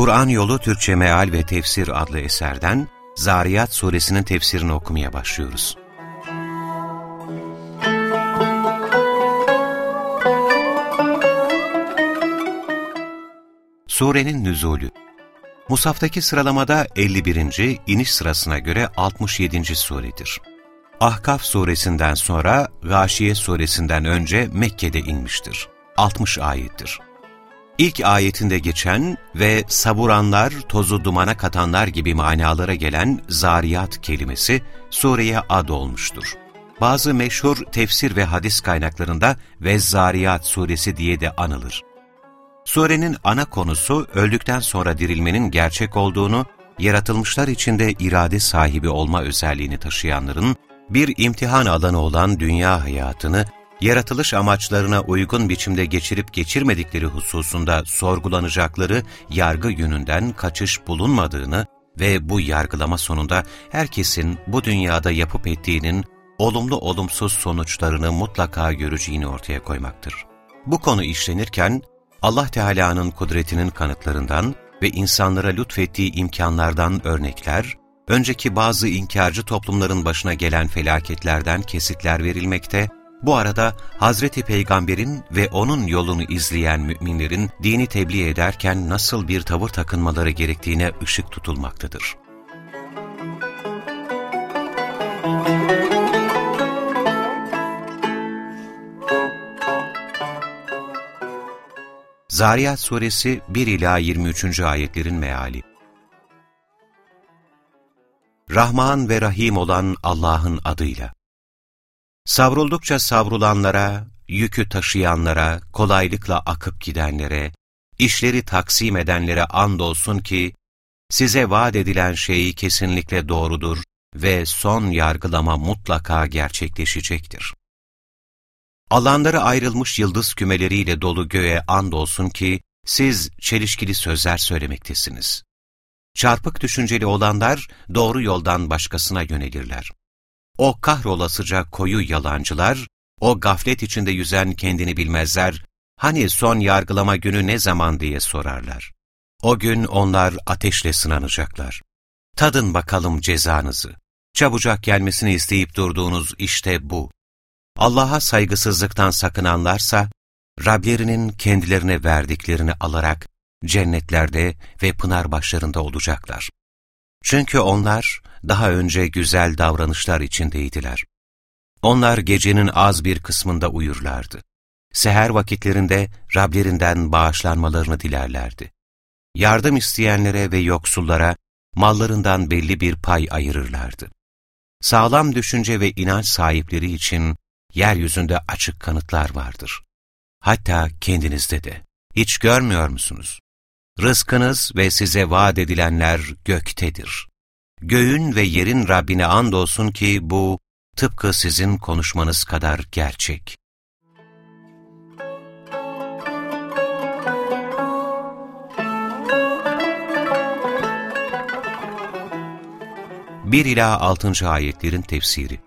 Kur'an Yolu Türkçe Meal ve Tefsir adlı eserden Zariyat suresinin tefsirini okumaya başlıyoruz. Surenin nüzulü Musaftaki sıralamada 51. iniş sırasına göre 67. suredir. Ahkaf suresinden sonra Gâşiye suresinden önce Mekke'de inmiştir. 60 ayettir. İlk ayetinde geçen ve saburanlar, tozu dumana katanlar gibi manalara gelen zariyat kelimesi sureye ad olmuştur. Bazı meşhur tefsir ve hadis kaynaklarında ve zariyat suresi diye de anılır. Surenin ana konusu öldükten sonra dirilmenin gerçek olduğunu, yaratılmışlar içinde irade sahibi olma özelliğini taşıyanların bir imtihan alanı olan dünya hayatını yaratılış amaçlarına uygun biçimde geçirip geçirmedikleri hususunda sorgulanacakları yargı yönünden kaçış bulunmadığını ve bu yargılama sonunda herkesin bu dünyada yapıp ettiğinin olumlu olumsuz sonuçlarını mutlaka göreceğini ortaya koymaktır. Bu konu işlenirken Allah Teala'nın kudretinin kanıtlarından ve insanlara lütfettiği imkanlardan örnekler, önceki bazı inkarcı toplumların başına gelen felaketlerden kesitler verilmekte bu arada Hazreti Peygamber'in ve onun yolunu izleyen müminlerin dini tebliğ ederken nasıl bir tavır takınmaları gerektiğine ışık tutulmaktadır. Zariyat Suresi 1 ila 23. ayetlerin meali. Rahman ve Rahim olan Allah'ın adıyla. Savruldukça savrulanlara, yükü taşıyanlara, kolaylıkla akıp gidenlere, işleri taksim edenlere andolsun ki, size vaat edilen şey kesinlikle doğrudur ve son yargılama mutlaka gerçekleşecektir. Alanları ayrılmış yıldız kümeleriyle dolu göğe andolsun ki, siz çelişkili sözler söylemektesiniz. Çarpık düşünceli olanlar doğru yoldan başkasına yönelirler. O kahrolasıca koyu yalancılar, o gaflet içinde yüzen kendini bilmezler, hani son yargılama günü ne zaman diye sorarlar. O gün onlar ateşle sınanacaklar. Tadın bakalım cezanızı. Çabucak gelmesini isteyip durduğunuz işte bu. Allah'a saygısızlıktan sakınanlarsa, Rablerinin kendilerine verdiklerini alarak cennetlerde ve pınar başlarında olacaklar. Çünkü onlar daha önce güzel davranışlar içindeydiler. Onlar gecenin az bir kısmında uyurlardı. Seher vakitlerinde Rablerinden bağışlanmalarını dilerlerdi. Yardım isteyenlere ve yoksullara mallarından belli bir pay ayırırlardı. Sağlam düşünce ve inanç sahipleri için yeryüzünde açık kanıtlar vardır. Hatta kendinizde de. Hiç görmüyor musunuz? Rızkınız ve size vaat edilenler göktedir. Göğün ve yerin Rabbine andolsun ki bu tıpkı sizin konuşmanız kadar gerçek. Bir ila altıncı ayetlerin tefsiri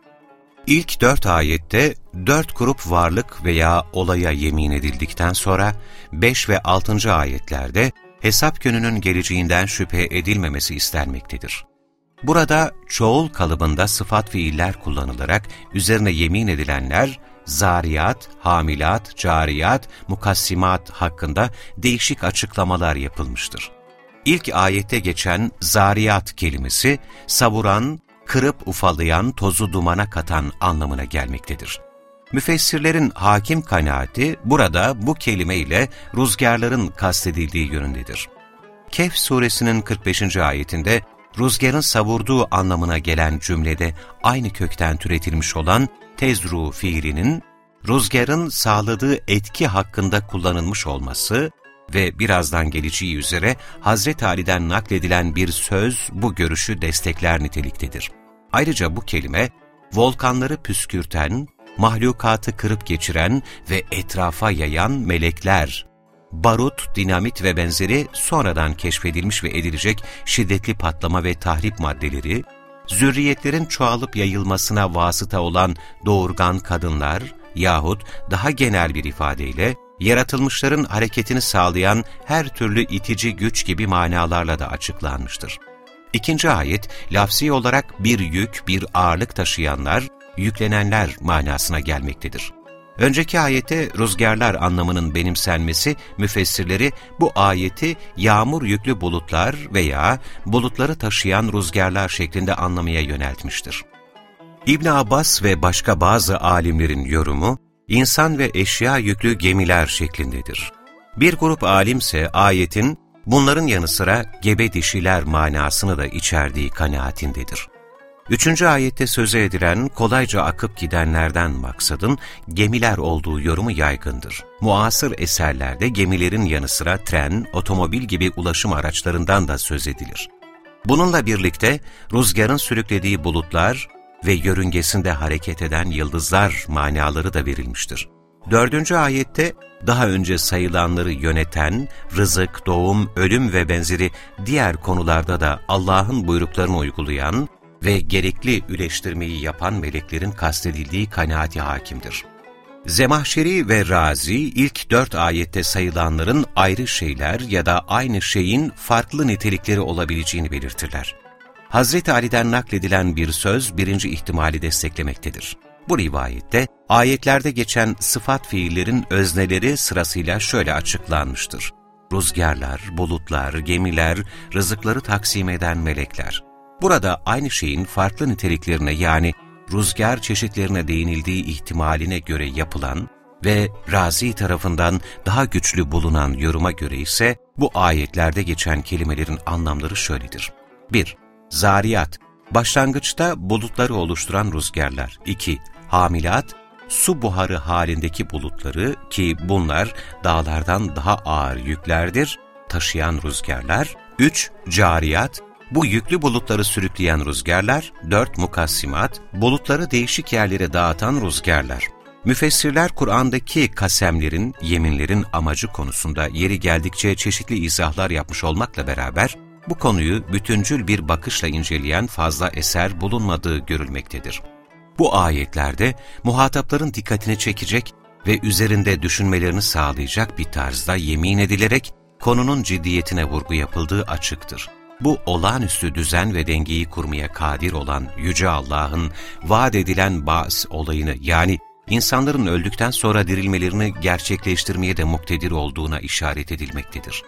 İlk dört ayette dört grup varlık veya olaya yemin edildikten sonra beş ve altıncı ayetlerde hesap gününün geleceğinden şüphe edilmemesi istenmektedir. Burada çoğul kalıbında sıfat fiiller kullanılarak üzerine yemin edilenler, zariyat, hamilat, cariyat, mukassimat hakkında değişik açıklamalar yapılmıştır. İlk ayette geçen zariyat kelimesi, savuran, kırıp ufalayan, tozu dumana katan anlamına gelmektedir. Müfessirlerin hakim kanaati burada bu kelime ile rüzgarların kastedildiği yönündedir. Kehf suresinin 45. ayetinde rüzgarın savurduğu anlamına gelen cümlede aynı kökten türetilmiş olan tezru fiilinin rüzgarın sağladığı etki hakkında kullanılmış olması ve birazdan geleceği üzere Hazreti Ali'den nakledilen bir söz bu görüşü destekler niteliktedir. Ayrıca bu kelime, volkanları püskürten, mahlukatı kırıp geçiren ve etrafa yayan melekler, barut, dinamit ve benzeri sonradan keşfedilmiş ve edilecek şiddetli patlama ve tahrip maddeleri, zürriyetlerin çoğalıp yayılmasına vasıta olan doğurgan kadınlar yahut daha genel bir ifadeyle yaratılmışların hareketini sağlayan her türlü itici güç gibi manalarla da açıklanmıştır. İkinci ayet, lafsi olarak bir yük, bir ağırlık taşıyanlar, yüklenenler manasına gelmektedir. Önceki ayette rüzgarlar anlamının benimsenmesi müfessirleri bu ayeti yağmur yüklü bulutlar veya bulutları taşıyan rüzgarlar şeklinde anlamaya yöneltmiştir. İbn Abbas ve başka bazı alimlerin yorumu, insan ve eşya yüklü gemiler şeklindedir. Bir grup alimse ayetin bunların yanı sıra gebe dişiler manasını da içerdiği kanaatindedir. Üçüncü ayette söze edilen kolayca akıp gidenlerden maksadın gemiler olduğu yorumu yaygındır. Muasır eserlerde gemilerin yanı sıra tren, otomobil gibi ulaşım araçlarından da söz edilir. Bununla birlikte rüzgarın sürüklediği bulutlar ve yörüngesinde hareket eden yıldızlar manaları da verilmiştir. Dördüncü ayette daha önce sayılanları yöneten, rızık, doğum, ölüm ve benzeri diğer konularda da Allah'ın buyruklarını uygulayan ve gerekli üleştirmeyi yapan meleklerin kastedildiği kanaati hakimdir. Zemahşeri ve Razi ilk dört ayette sayılanların ayrı şeyler ya da aynı şeyin farklı nitelikleri olabileceğini belirtirler. Hazreti Ali'den nakledilen bir söz birinci ihtimali desteklemektedir. Bu rivayette ayetlerde geçen sıfat fiillerin özneleri sırasıyla şöyle açıklanmıştır. Rüzgarlar, bulutlar, gemiler, rızıkları taksim eden melekler. Burada aynı şeyin farklı niteliklerine yani rüzgar çeşitlerine değinildiği ihtimaline göre yapılan ve Razi tarafından daha güçlü bulunan yoruma göre ise bu ayetlerde geçen kelimelerin anlamları şöyledir. 1. Zariyat, başlangıçta bulutları oluşturan rüzgarlar. 2. Hamilat, su buharı halindeki bulutları ki bunlar dağlardan daha ağır yüklerdir, taşıyan rüzgarlar. 3. Cariyat, bu yüklü bulutları sürükleyen rüzgarlar, 4. Mukassimat, bulutları değişik yerlere dağıtan rüzgarlar. Müfessirler Kur'an'daki kasemlerin, yeminlerin amacı konusunda yeri geldikçe çeşitli izahlar yapmış olmakla beraber, bu konuyu bütüncül bir bakışla inceleyen fazla eser bulunmadığı görülmektedir. Bu ayetlerde muhatapların dikkatini çekecek ve üzerinde düşünmelerini sağlayacak bir tarzda yemin edilerek konunun ciddiyetine vurgu yapıldığı açıktır. Bu olağanüstü düzen ve dengeyi kurmaya kadir olan Yüce Allah'ın vaat edilen Ba's olayını yani insanların öldükten sonra dirilmelerini gerçekleştirmeye de muktedir olduğuna işaret edilmektedir.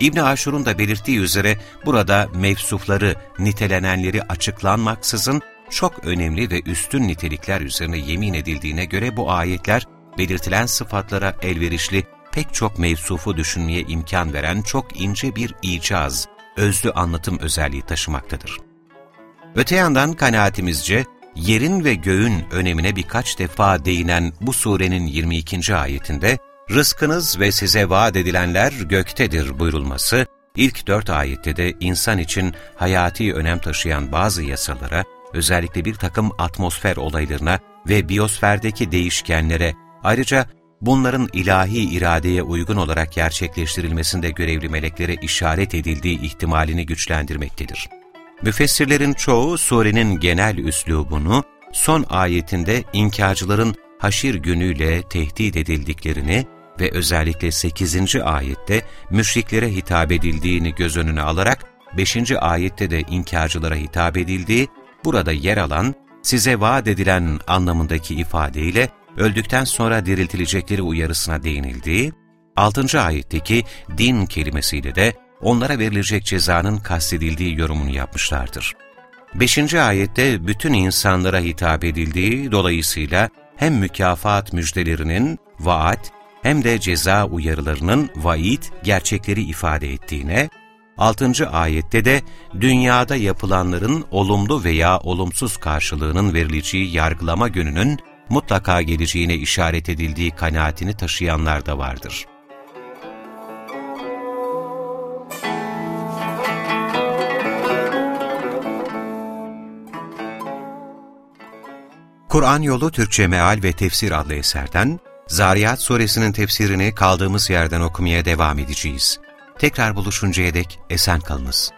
İbn Aşur'un da belirttiği üzere burada mevsufları, nitelenenleri açıklanmaksızın çok önemli ve üstün nitelikler üzerine yemin edildiğine göre bu ayetler belirtilen sıfatlara elverişli pek çok mevsufu düşünmeye imkan veren çok ince bir icaz, özlü anlatım özelliği taşımaktadır. Öte yandan kanaatimizce yerin ve göğün önemine birkaç defa değinen bu surenin 22. ayetinde rızkınız ve size vaat edilenler göktedir buyurulması, ilk dört ayette de insan için hayati önem taşıyan bazı yasalara, özellikle bir takım atmosfer olaylarına ve biyosferdeki değişkenlere, ayrıca bunların ilahi iradeye uygun olarak gerçekleştirilmesinde görevli meleklere işaret edildiği ihtimalini güçlendirmektedir. Müfessirlerin çoğu surenin genel üslubunu, son ayetinde inkarcıların haşir günüyle tehdit edildiklerini ve özellikle 8. ayette müşriklere hitap edildiğini göz önüne alarak 5. ayette de inkarcılara hitap edildiği, burada yer alan, size vaat edilen anlamındaki ifadeyle öldükten sonra diriltilecekleri uyarısına değinildiği, 6. ayetteki din kelimesiyle de onlara verilecek cezanın kastedildiği yorumunu yapmışlardır. 5. ayette bütün insanlara hitap edildiği dolayısıyla hem mükafat müjdelerinin, vaat hem de ceza uyarılarının vaid gerçekleri ifade ettiğine, 6. ayette de dünyada yapılanların olumlu veya olumsuz karşılığının verileceği yargılama gününün mutlaka geleceğine işaret edildiği kanaatini taşıyanlar da vardır. Kur'an Yolu Türkçe Meal ve Tefsir adlı eserden Zariyat Suresinin tefsirini kaldığımız yerden okumaya devam edeceğiz. Tekrar buluşuncaya dek esen kalınız.